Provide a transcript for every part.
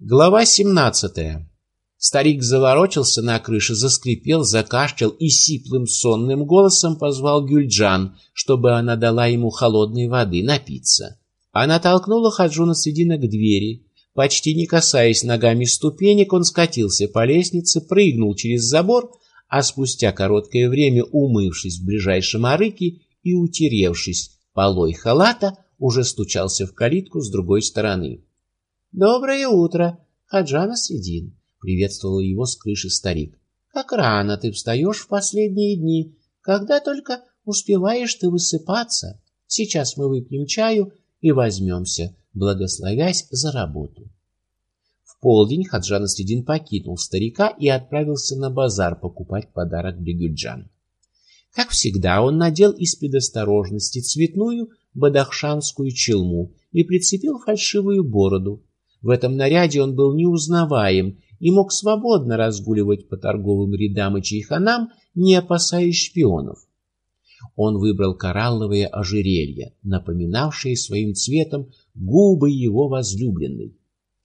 Глава 17. Старик заворочился на крыше, заскрипел, закашлял и сиплым сонным голосом позвал Гюльджан, чтобы она дала ему холодной воды напиться. Она толкнула Хаджуна Средина к двери. Почти не касаясь ногами ступенек, он скатился по лестнице, прыгнул через забор, а спустя короткое время, умывшись в ближайшем арыке и утеревшись полой халата, уже стучался в калитку с другой стороны. «Доброе утро, Хаджана Средин!» — приветствовал его с крыши старик. «Как рано ты встаешь в последние дни, когда только успеваешь ты высыпаться. Сейчас мы выпьем чаю и возьмемся, благословясь за работу». В полдень Хаджан Средин покинул старика и отправился на базар покупать подарок для Гюльджан. Как всегда, он надел из предосторожности цветную бадахшанскую челму и прицепил фальшивую бороду, в этом наряде он был неузнаваем и мог свободно разгуливать по торговым рядам и чайханам, не опасаясь шпионов. Он выбрал коралловое ожерелье, напоминавшее своим цветом губы его возлюбленной.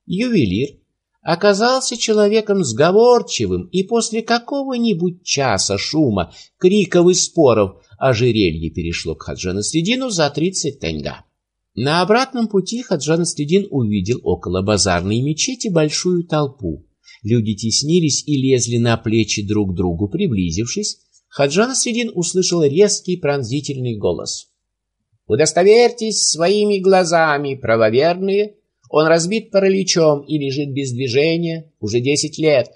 Ювелир оказался человеком сговорчивым, и после какого-нибудь часа шума, криков и споров ожерелье перешло к Хаджана Средину за тридцать таньга. На обратном пути Хаджан Следин увидел около базарной мечети большую толпу. Люди теснились и лезли на плечи друг другу. Приблизившись, Хаджан Следин услышал резкий пронзительный голос. «Удостоверьтесь своими глазами, правоверные. Он разбит параличом и лежит без движения уже десять лет.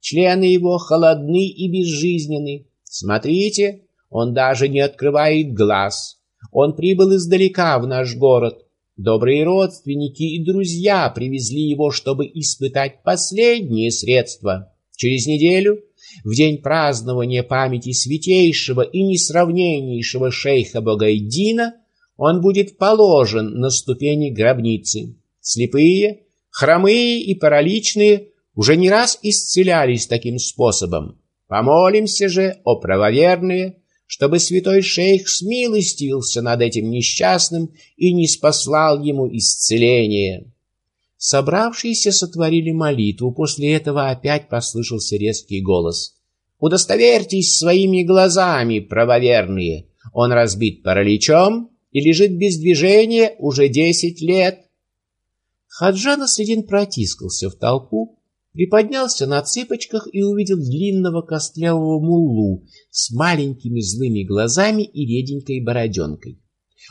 Члены его холодны и безжизненны. Смотрите, он даже не открывает глаз». Он прибыл издалека в наш город. Добрые родственники и друзья привезли его, чтобы испытать последние средства. Через неделю, в день празднования памяти святейшего и несравненнейшего шейха Багайдина, он будет положен на ступени гробницы. Слепые, хромые и параличные уже не раз исцелялись таким способом. Помолимся же, о правоверные, чтобы святой шейх смилостивился над этим несчастным и не спаслал ему исцеление. Собравшиеся сотворили молитву, после этого опять послышался резкий голос. «Удостоверьтесь своими глазами, правоверные, он разбит параличом и лежит без движения уже десять лет». Хаджан Асредин протискался в толпу, приподнялся на цыпочках и увидел длинного костлявого муллу с маленькими злыми глазами и реденькой бороденкой.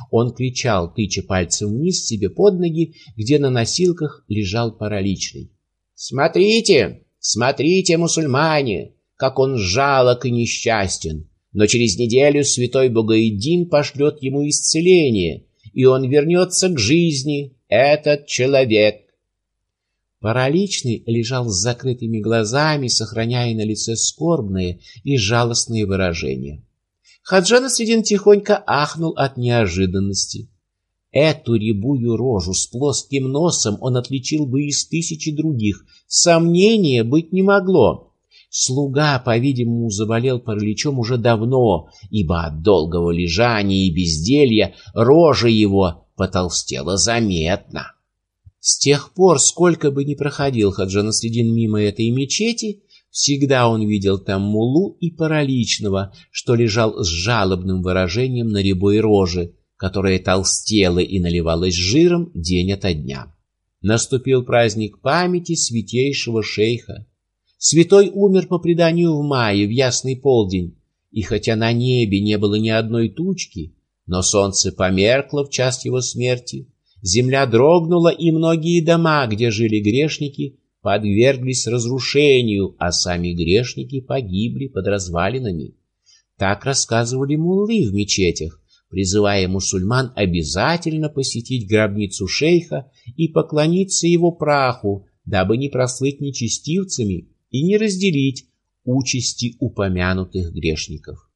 Он кричал, тыча пальцем вниз себе под ноги, где на носилках лежал параличный. «Смотрите, смотрите, мусульмане, как он жалок и несчастен! Но через неделю святой Богоедин пошлет ему исцеление, и он вернется к жизни, этот человек!» Параличный лежал с закрытыми глазами, сохраняя на лице скорбные и жалостные выражения. Хаджан Средин тихонько ахнул от неожиданности. Эту рябую рожу с плоским носом он отличил бы из тысячи других. Сомнения быть не могло. Слуга, по-видимому, заболел параличом уже давно, ибо от долгого лежания и безделья рожа его потолстела заметно. С тех пор, сколько бы ни проходил Хаджан Наследин мимо этой мечети, всегда он видел там мулу и параличного, что лежал с жалобным выражением на рябой роже, которая толстела и наливалась жиром день ото дня. Наступил праздник памяти святейшего шейха. Святой умер по преданию в мае, в ясный полдень, и хотя на небе не было ни одной тучки, но солнце померкло в час его смерти, Земля дрогнула, и многие дома, где жили грешники, подверглись разрушению, а сами грешники погибли под развалинами. Так рассказывали муллы в мечетях, призывая мусульман обязательно посетить гробницу шейха и поклониться его праху, дабы не прослыть нечестивцами и не разделить участи упомянутых грешников.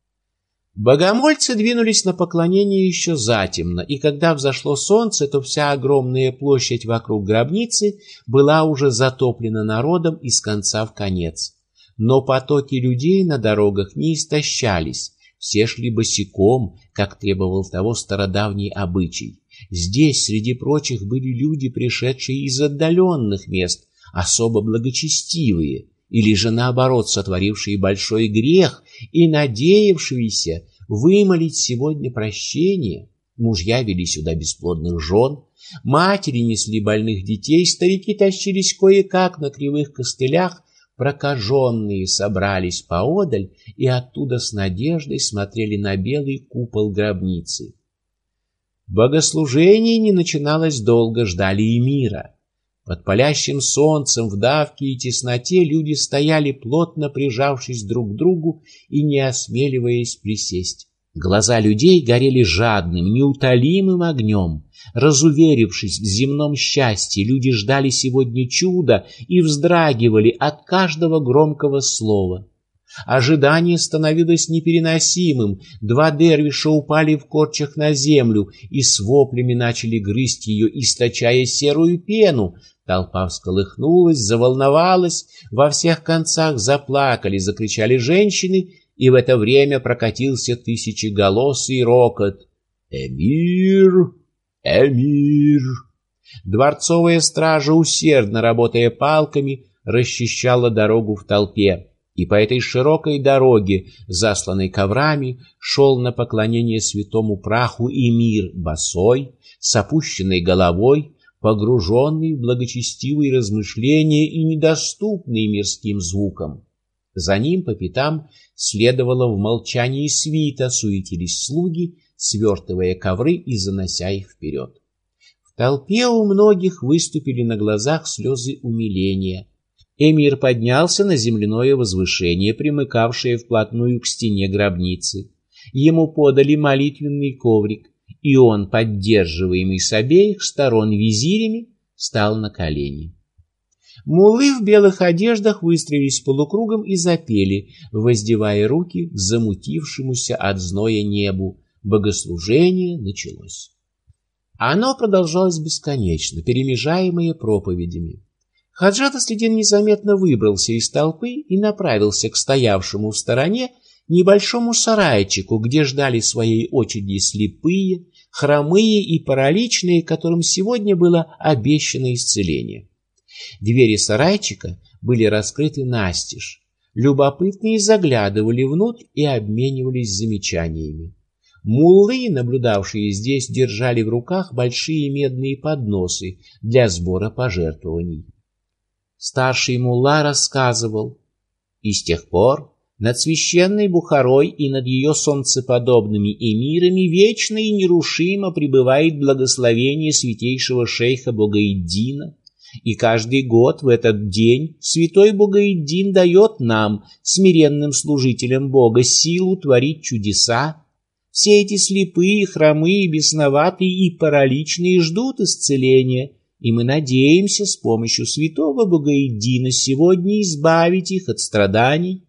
Богомольцы двинулись на поклонение еще затемно, и когда взошло солнце, то вся огромная площадь вокруг гробницы была уже затоплена народом из конца в конец. Но потоки людей на дорогах не истощались, все шли босиком, как требовал того стародавний обычай. Здесь, среди прочих, были люди, пришедшие из отдаленных мест, особо благочестивые, или же наоборот сотворившие большой грех и надеявшиеся вымолить сегодня прощение. Мужья вели сюда бесплодных жен, матери несли больных детей, старики тащились кое-как на кривых костылях, прокаженные собрались поодаль и оттуда с надеждой смотрели на белый купол гробницы. Богослужение не начиналось долго, ждали и мира. Под палящим солнцем в давке и тесноте люди стояли, плотно прижавшись друг к другу и не осмеливаясь присесть. Глаза людей горели жадным, неутолимым огнем. Разуверившись в земном счастье, люди ждали сегодня чуда и вздрагивали от каждого громкого слова. Ожидание становилось непереносимым. Два дервиша упали в корчах на землю и с воплями начали грызть ее, источая серую пену. Толпа всколыхнулась, заволновалась, во всех концах заплакали, закричали женщины, и в это время прокатился тысячеголосый рокот. «Эмир! Эмир!» Дворцовая стража, усердно работая палками, расчищала дорогу в толпе и по этой широкой дороге, засланной коврами, шел на поклонение святому праху и мир босой, с опущенной головой, погруженный в благочестивые размышления и недоступный мирским звукам. За ним по пятам следовало в молчании свита, суетились слуги, свертывая ковры и занося их вперед. В толпе у многих выступили на глазах слезы умиления — Эмир поднялся на земляное возвышение, примыкавшее вплотную к стене гробницы. Ему подали молитвенный коврик, и он, поддерживаемый с обеих сторон визирями, стал на колени. Мулы в белых одеждах выстроились полукругом и запели, воздевая руки к замутившемуся от зноя небу. Богослужение началось. Оно продолжалось бесконечно, перемежаемое проповедями. Хаджат Аследин незаметно выбрался из толпы и направился к стоявшему в стороне небольшому сарайчику, где ждали своей очереди слепые, хромые и параличные, которым сегодня было обещано исцеление. Двери сарайчика были раскрыты настежь. Любопытные заглядывали внутрь и обменивались замечаниями. Муллы, наблюдавшие здесь, держали в руках большие медные подносы для сбора пожертвований. Старший мулла рассказывал, и с тех пор над священной Бухарой и над ее солнцеподобными эмирами вечно и нерушимо пребывает благословение святейшего шейха Богаиддина, и каждый год в этот день святой Богаиддин дает нам, смиренным служителям Бога, силу творить чудеса. Все эти слепые, хромые, бесноватые и параличные ждут исцеления — и мы надеемся с помощью святого Богоедина сегодня избавить их от страданий.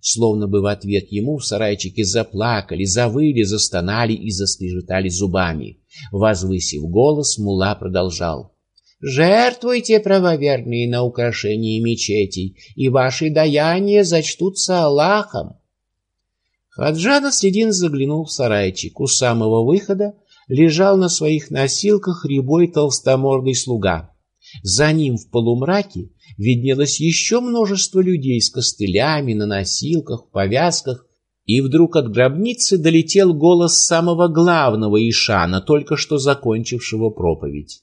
Словно бы в ответ ему в сарайчике заплакали, завыли, застонали и заскрежетали зубами. Возвысив голос, мула продолжал. «Жертвуйте, правоверные, на украшение мечетей, и ваши даяния зачтутся Аллахом». Хаджан Следин заглянул в сарайчик у самого выхода, лежал на своих носилках рябой толстомордый слуга. За ним в полумраке виднелось еще множество людей с костылями, на носилках, в повязках, и вдруг от гробницы долетел голос самого главного Ишана, только что закончившего проповедь.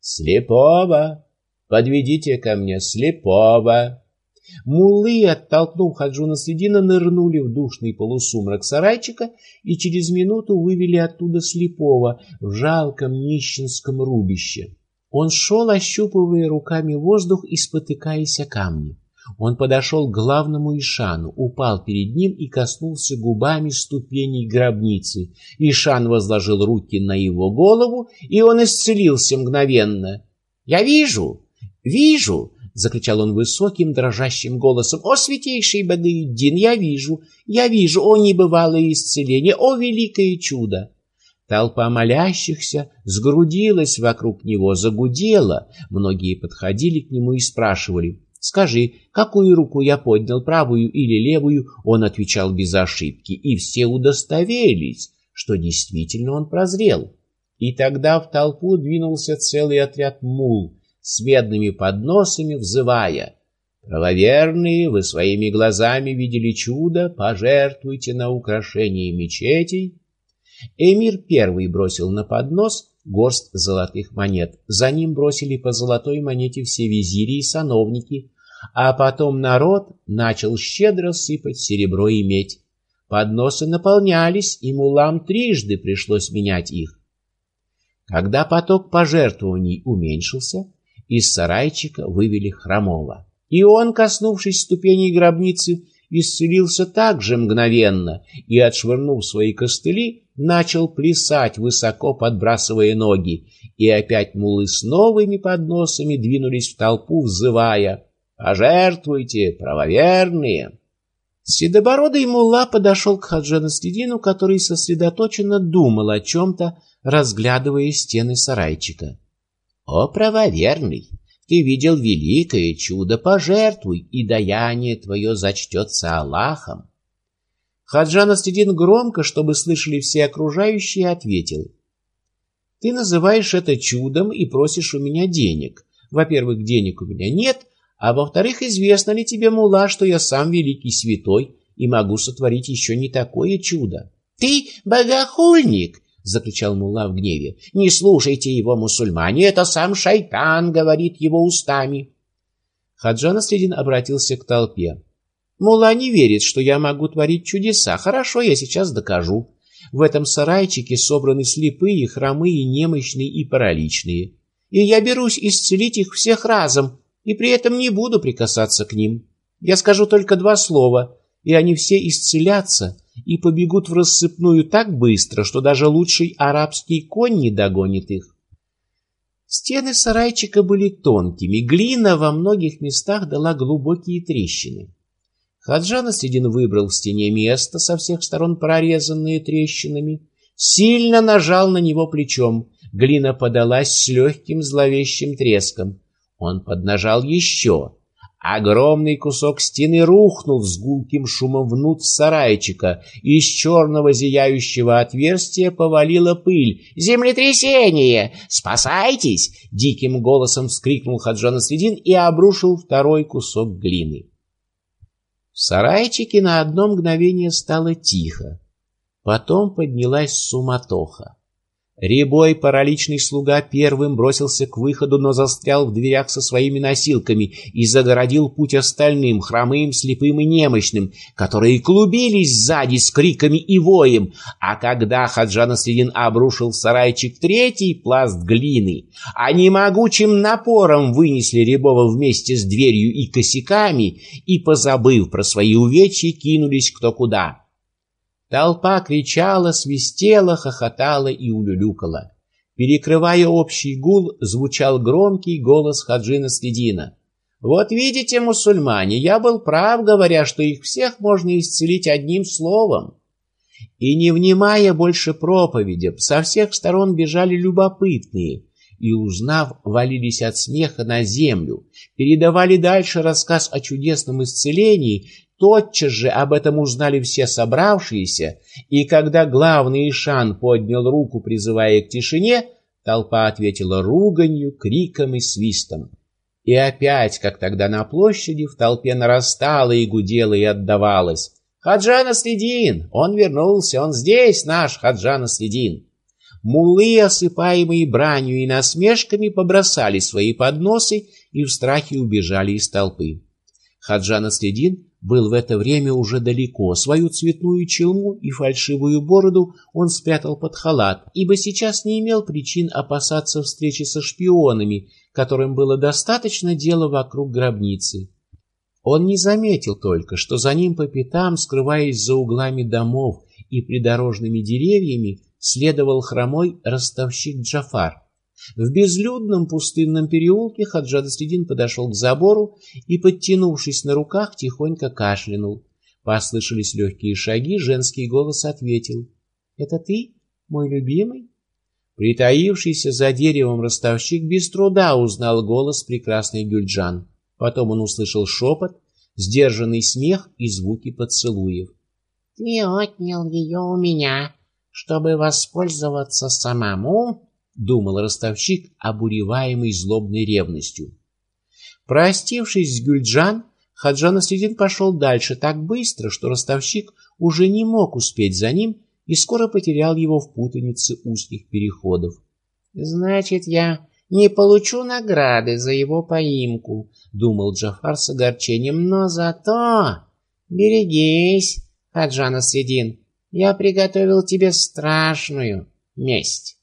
«Слепого! Подведите ко мне слепого!» Мулы, оттолкнув Хаджуна Следина, нырнули в душный полусумрак сарайчика и через минуту вывели оттуда слепого в жалком нищенском рубище. Он шел, ощупывая руками воздух и спотыкаясь о камни. Он подошел к главному Ишану, упал перед ним и коснулся губами ступеней гробницы. Ишан возложил руки на его голову, и он исцелился мгновенно. «Я вижу! Вижу!» Закричал он высоким, дрожащим голосом. «О, святейший Бадыддин, я вижу, я вижу, о небывалое исцеление, о великое чудо!» Толпа молящихся сгрудилась вокруг него, загудела. Многие подходили к нему и спрашивали, «Скажи, какую руку я поднял, правую или левую?» Он отвечал без ошибки, и все удостоверились, что действительно он прозрел. И тогда в толпу двинулся целый отряд мул, с медными подносами, взывая «Правоверные, вы своими глазами видели чудо, пожертвуйте на украшение мечетей». Эмир первый бросил на поднос горсть золотых монет. За ним бросили по золотой монете все визири и сановники, а потом народ начал щедро сыпать серебро и медь. Подносы наполнялись, и мулам трижды пришлось менять их. Когда поток пожертвований уменьшился, из сарайчика вывели хромого. И он, коснувшись ступеней гробницы, исцелился так же мгновенно и, отшвырнув свои костыли, начал плясать, высоко подбрасывая ноги, и опять мулы с новыми подносами двинулись в толпу, взывая «Пожертвуйте, правоверные!» Седобородый мулла подошел к Хаджа Следину, который сосредоточенно думал о чем-то, разглядывая стены сарайчика. «О, правоверный! Ты видел великое чудо, пожертвуй, и даяние твое зачтется Аллахом!» Хаджан Астедин громко, чтобы слышали все окружающие, ответил. «Ты называешь это чудом и просишь у меня денег. Во-первых, денег у меня нет, а во-вторых, известно ли тебе, мула, что я сам великий святой и могу сотворить еще не такое чудо?» «Ты богохульник!» — закричал мула в гневе. «Не слушайте его, мусульмане, это сам шайтан говорит его устами!» Хаджан Астедин обратился к толпе. Мула не верит, что я могу творить чудеса. Хорошо, я сейчас докажу. В этом сарайчике собраны слепые, хромые, немощные и параличные. И я берусь исцелить их всех разом, и при этом не буду прикасаться к ним. Я скажу только два слова, и они все исцелятся и побегут в рассыпную так быстро, что даже лучший арабский конь не догонит их. Стены сарайчика были тонкими, глина во многих местах дала глубокие трещины. Хаджан Асидин выбрал в стене место, со всех сторон прорезанное трещинами, сильно нажал на него плечом. Глина подалась с легким зловещим треском. Он поднажал еще. Огромный кусок стены рухнул с гулким шумом внутрь сарайчика. Из черного зияющего отверстия повалила пыль. «Землетрясение! Спасайтесь!» Диким голосом вскрикнул Хаджан Асвидин и обрушил второй кусок глины. В сарайчике на одно мгновение стало тихо. Потом поднялась суматоха. Рябой параличный слуга первым бросился к выходу, но застрял в дверях со своими носилками и загородил путь остальным, хромым, слепым и немощным, которые клубились сзади с криками и воем. А когда Хаджан Аслидин обрушил в сарайчик третий пласт глины, они могучим напором вынесли Рябова вместе с дверью и косяками и, позабыв про свои увечья, кинулись кто куда. Толпа кричала, свистела, хохотала и улюлюкала. Перекрывая общий гул, звучал громкий голос Хаджина Следина. «Вот видите, мусульмане, я был прав, говоря, что их всех можно исцелить одним словом». И не внимая больше проповедям, со всех сторон бежали любопытные, и, узнав, валились от смеха на землю, передавали дальше рассказ о чудесном исцелении Тотчас же об этом узнали все собравшиеся, и когда главный Ишан поднял руку, призывая к тишине, толпа ответила руганью, криком и свистом. И опять, как тогда на площади, в толпе нарастало и гудело и отдавалось. «Хаджан Аследин! Он вернулся! Он здесь, наш Хаджан Аследин!» Мулы, осыпаемые бранью и насмешками, побросали свои подносы и в страхе убежали из толпы. Хаджан Аследин был в это время уже далеко. Свою цветную челму и фальшивую бороду он спрятал под халат, ибо сейчас не имел причин опасаться встречи со шпионами, которым было достаточно дела вокруг гробницы. Он не заметил только, что за ним по пятам, скрываясь за углами домов и придорожными деревьями, следовал хромой ростовщик Джафар. В безлюдном пустынном переулке Хаджад Следин подошел к забору и, подтянувшись на руках, тихонько кашлянул. Послышались легкие шаги, женский голос ответил. — Это ты, мой любимый? Притаившийся за деревом ростовщик без труда узнал голос прекрасной Гюльджан. Потом он услышал шепот, сдержанный смех и звуки поцелуев. — Ты отнял ее у меня, чтобы воспользоваться самому думал ростовщик, обуреваемый злобной ревностью. Простившись с Гюльджан, Хаджан Асредин пошел дальше так быстро, что ростовщик уже не мог успеть за ним и скоро потерял его в путанице узких переходов. «Значит, я не получу награды за его поимку», — думал Джафар с огорчением, — «но зато...» «Берегись, Хаджан Асредин, я приготовил тебе страшную месть».